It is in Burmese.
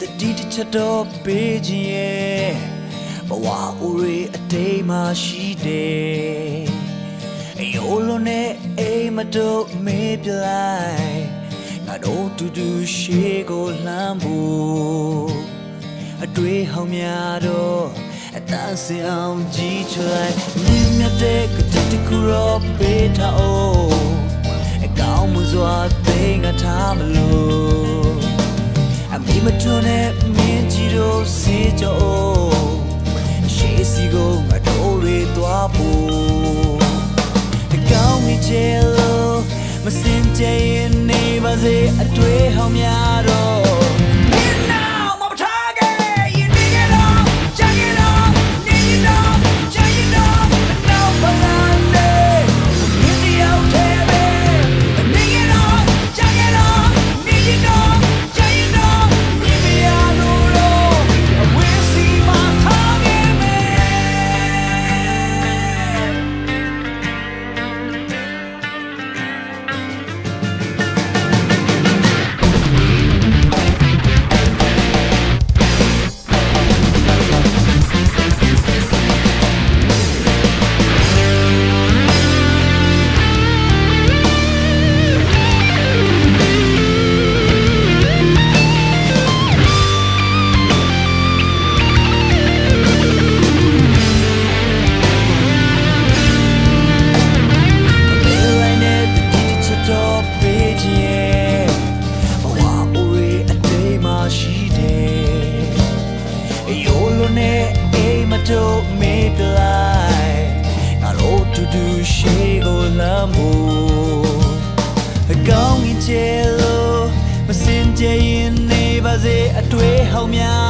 တတိတစ်ချက်တော့ပေးခြင်းရဲ့ဘဝဦးရေအတိတ်မှရှိတယ်အယိုးလုံးနဲ့အိမ်မတော့မေးပြလိုက်ငါတို့တူတူရှေးကိုလှမ်းဖို့အတွေ့ဟောင်းများတော့အတန်းစင်အောင်ကြည့်ချလိုက်မြင်မြတ်တဲ့ကတိတစ်ခုတော့ပေးထားအောင်အကောင်းမှုစွာသိငါထားမလို့အ မိမထွန်းနဲ့မြင်ကြည့်တော့စေကြောရှေးစီကိုငါတို့တွေသွားဖို့အကောင်းကြီးချေလို့မစင်ကြရင်နေပါစေအတွေ့ဟောင်းများတော့ made the lie. Not all to do, she go lambo. A gong in jello, but sin jay in neighbors, a tway home ya.